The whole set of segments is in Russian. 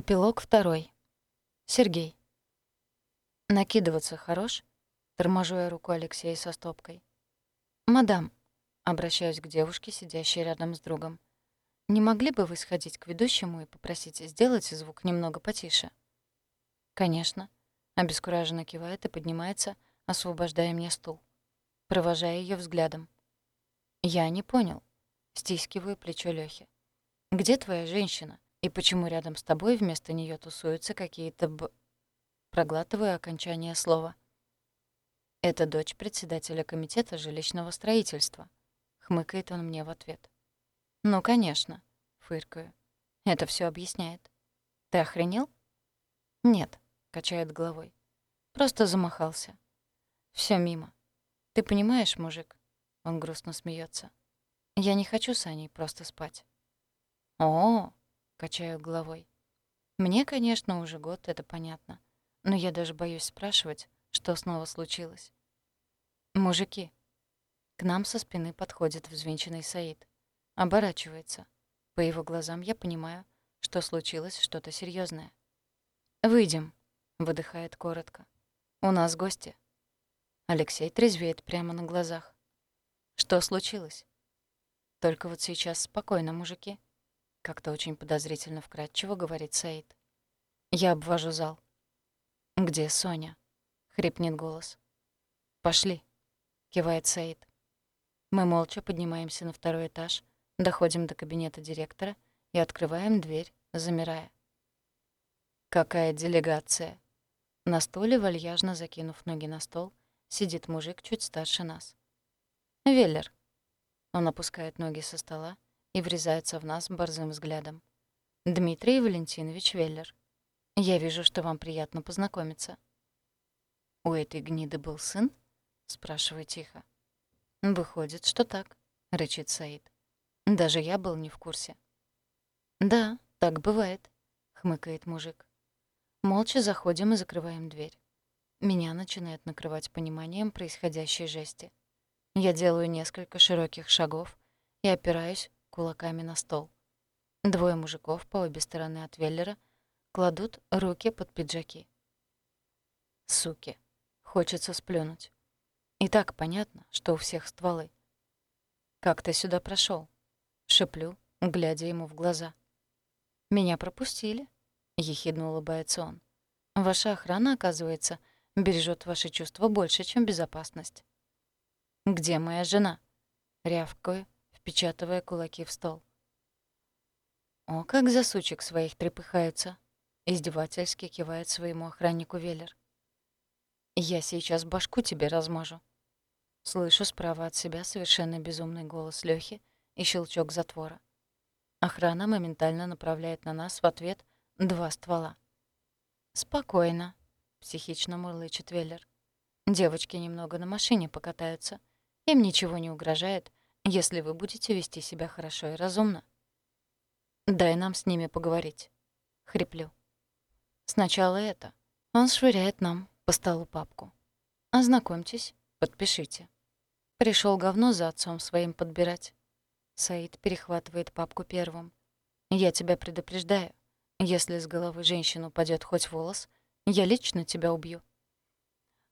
Эпилог второй. Сергей. «Накидываться хорош?» — торможу я руку Алексея со стопкой. «Мадам», — обращаюсь к девушке, сидящей рядом с другом, «не могли бы вы сходить к ведущему и попросить сделать звук немного потише?» «Конечно», — обескураженно кивает и поднимается, освобождая мне стул. Провожая ее взглядом. «Я не понял», — стискиваю плечо Лёхи. «Где твоя женщина?» И почему рядом с тобой вместо нее тусуются какие-то б... Проглатываю окончание слова. Это дочь председателя комитета жилищного строительства. Хмыкает он мне в ответ. Ну, конечно, фыркаю. Это все объясняет. Ты охренел? Нет, качает головой. Просто замахался. Все мимо. Ты понимаешь, мужик? Он грустно смеется. Я не хочу с Аней просто спать. О, -о Качаю головой. Мне, конечно, уже год, это понятно. Но я даже боюсь спрашивать, что снова случилось. «Мужики». К нам со спины подходит взвинченный Саид. Оборачивается. По его глазам я понимаю, что случилось что-то серьезное. «Выйдем», — выдыхает коротко. «У нас гости». Алексей трезвеет прямо на глазах. «Что случилось?» «Только вот сейчас спокойно, мужики. Как-то очень подозрительно вкратчиво говорит Саид. Я обвожу зал. «Где Соня?» — хрипнет голос. «Пошли», — кивает Саид. Мы молча поднимаемся на второй этаж, доходим до кабинета директора и открываем дверь, замирая. «Какая делегация?» На стуле, вальяжно закинув ноги на стол, сидит мужик чуть старше нас. «Веллер». Он опускает ноги со стола и врезается в нас борзым взглядом. «Дмитрий Валентинович Веллер, я вижу, что вам приятно познакомиться». «У этой гниды был сын?» — спрашиваю тихо. «Выходит, что так», — рычит Саид. «Даже я был не в курсе». «Да, так бывает», — хмыкает мужик. Молча заходим и закрываем дверь. Меня начинает накрывать пониманием происходящей жести. Я делаю несколько широких шагов и опираюсь кулаками на стол. Двое мужиков по обе стороны от Веллера кладут руки под пиджаки. Суки. Хочется сплюнуть. И так понятно, что у всех стволы. «Как ты сюда прошел? Шеплю, глядя ему в глаза. «Меня пропустили», — ехидно улыбается он. «Ваша охрана, оказывается, бережет ваши чувства больше, чем безопасность». «Где моя жена?» — рявкаю, впечатывая кулаки в стол. «О, как за сучек своих трепыхаются!» — издевательски кивает своему охраннику Веллер. «Я сейчас башку тебе размажу». Слышу справа от себя совершенно безумный голос Лёхи и щелчок затвора. Охрана моментально направляет на нас в ответ два ствола. «Спокойно», — психично мурлычет Веллер. «Девочки немного на машине покатаются. Им ничего не угрожает, если вы будете вести себя хорошо и разумно. Дай нам с ними поговорить. Хриплю. Сначала это. Он швыряет нам по столу папку. Ознакомьтесь, подпишите. Пришел говно за отцом своим подбирать. Саид перехватывает папку первым. Я тебя предупреждаю. Если с головы женщины упадет хоть волос, я лично тебя убью.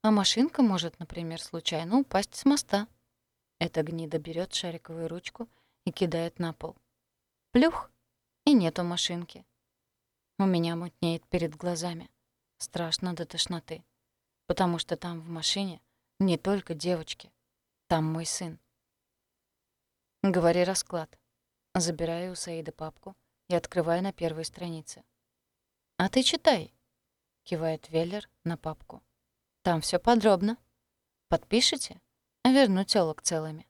А машинка может, например, случайно упасть с моста. Эта гнида берет шариковую ручку и кидает на пол. Плюх! И нету машинки. У меня мутнеет перед глазами. Страшно до тошноты. Потому что там в машине не только девочки. Там мой сын. Говори расклад. Забираю у Саида папку и открываю на первой странице. «А ты читай», — кивает Веллер на папку. «Там все подробно. Подпишите?» Верну тёлок целыми.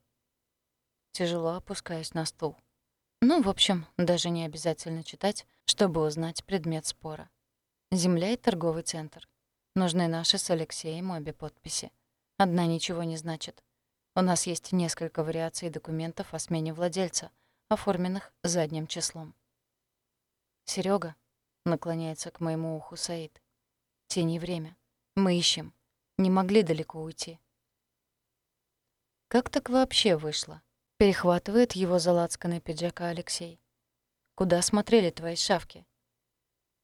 Тяжело опускаюсь на стул. Ну, в общем, даже не обязательно читать, чтобы узнать предмет спора. Земля и торговый центр. Нужны наши с Алексеем обе подписи. Одна ничего не значит. У нас есть несколько вариаций документов о смене владельца, оформленных задним числом. Серега наклоняется к моему уху Саид. Тяни время. Мы ищем. Не могли далеко уйти. Как так вообще вышло? Перехватывает его за лацканы пиджака Алексей. Куда смотрели твои шавки?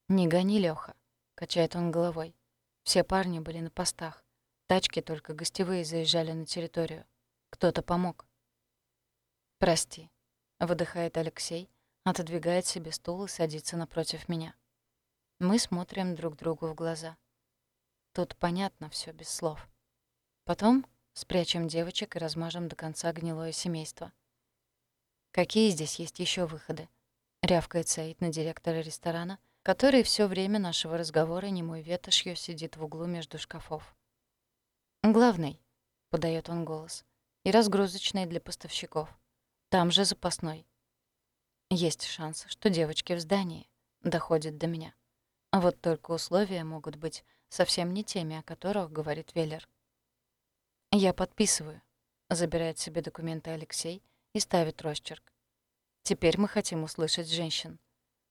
«Не гони, Лёха», — качает он головой. Все парни были на постах. Тачки только гостевые заезжали на территорию. Кто-то помог. «Прости», — выдыхает Алексей, отодвигает себе стул и садится напротив меня. Мы смотрим друг другу в глаза. Тут понятно все без слов. Потом спрячем девочек и размажем до конца гнилое семейство. Какие здесь есть еще выходы? Рявкает Саид на директора ресторана, который все время нашего разговора немой ветошью сидит в углу между шкафов. «Главный», — подает он голос, — «и разгрузочный для поставщиков. Там же запасной. Есть шанс, что девочки в здании. Доходит до меня. А вот только условия могут быть совсем не теми, о которых говорит Веллер. «Я подписываю», — забирает себе документы Алексей и ставит росчерк. «Теперь мы хотим услышать женщин.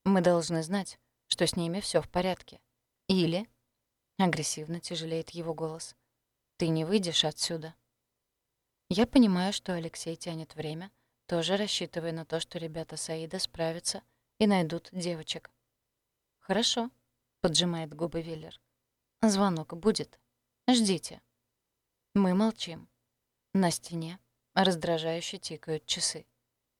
Мы должны знать, что с ними все в порядке. Или...» — агрессивно тяжелеет его голос. «Ты не выйдешь отсюда». Я понимаю, что Алексей тянет время, тоже рассчитывая на то, что ребята Саида справятся и найдут девочек. «Хорошо», — поджимает губы Виллер. «Звонок будет. Ждите». Мы молчим. На стене раздражающе тикают часы.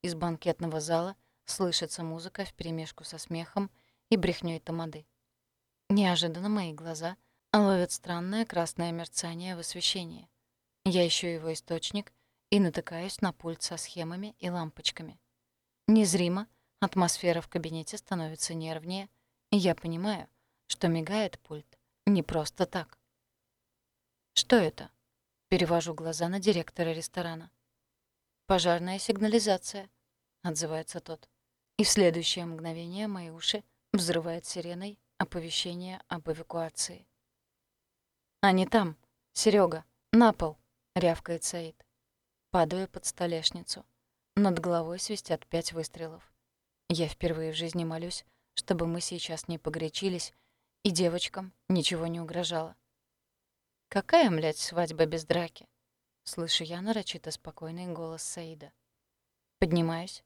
Из банкетного зала слышится музыка вперемешку со смехом и брехнёй тамады. Неожиданно мои глаза ловят странное красное мерцание в освещении. Я ищу его источник и натыкаюсь на пульт со схемами и лампочками. Незримо атмосфера в кабинете становится нервнее, и я понимаю, что мигает пульт не просто так. «Что это?» — перевожу глаза на директора ресторана. «Пожарная сигнализация», — отзывается тот. И в следующее мгновение мои уши взрывает сиреной оповещение об эвакуации. «Они там! Серега, На пол!» — рявкает Саид. Падаю под столешницу. Над головой свистят пять выстрелов. Я впервые в жизни молюсь, чтобы мы сейчас не погорячились, и девочкам ничего не угрожало. «Какая, млядь, свадьба без драки?» Слышу я нарочито спокойный голос Саида. Поднимаюсь.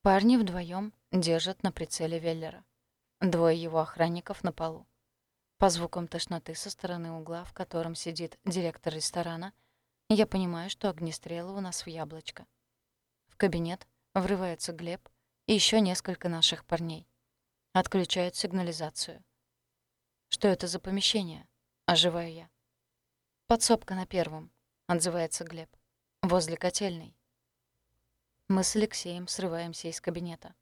Парни вдвоем держат на прицеле Веллера. Двое его охранников на полу. По звукам тошноты со стороны угла, в котором сидит директор ресторана, я понимаю, что огнестрелы у нас в яблочко. В кабинет врывается Глеб и еще несколько наших парней. Отключают сигнализацию. «Что это за помещение?» — оживаю я. «Подсобка на первом», — отзывается Глеб. «Возле котельной». Мы с Алексеем срываемся из кабинета.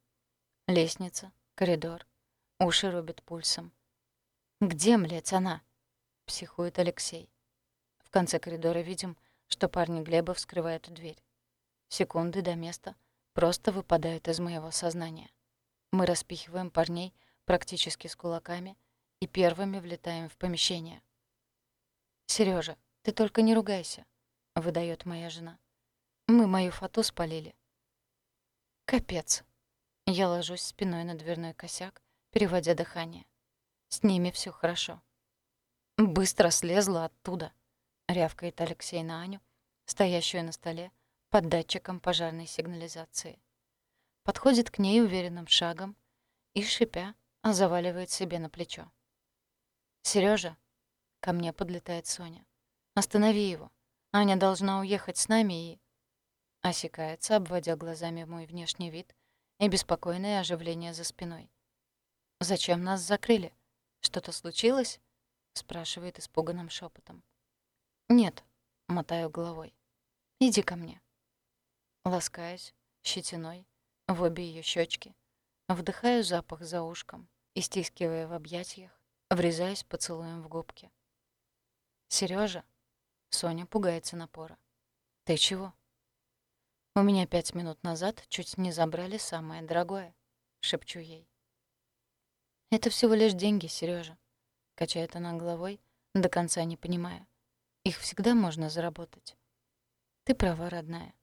Лестница, коридор. Уши рубят пульсом. «Где, млядь, она?» — психует Алексей. В конце коридора видим, что парни Глеба вскрывают дверь. Секунды до места просто выпадают из моего сознания. Мы распихиваем парней практически с кулаками и первыми влетаем в помещение. Сережа, ты только не ругайся», — выдает моя жена. «Мы мою фату спалили». «Капец». Я ложусь спиной на дверной косяк, переводя дыхание. С ними все хорошо. «Быстро слезла оттуда», — рявкает Алексей на Аню, стоящую на столе под датчиком пожарной сигнализации. Подходит к ней уверенным шагом и, шипя, заваливает себе на плечо. Сережа, Ко мне подлетает Соня. «Останови его. Аня должна уехать с нами и...» Осекается, обводя глазами мой внешний вид и беспокойное оживление за спиной. «Зачем нас закрыли? Что-то случилось?» — спрашивает испуганным шепотом. «Нет», — мотаю головой. «Иди ко мне». Ласкаюсь щетиной в обе ее щечки, вдыхаю запах за ушком и, стискивая в объятиях, врезаюсь поцелуем в губки. Сережа, Соня пугается напора. «Ты чего?» «У меня пять минут назад чуть не забрали самое дорогое», — шепчу ей. «Это всего лишь деньги, Сережа, качает она головой, до конца не понимая. «Их всегда можно заработать». «Ты права, родная».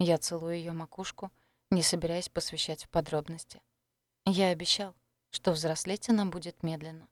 Я целую ее макушку, не собираясь посвящать в подробности. Я обещал, что взрослеть она будет медленно.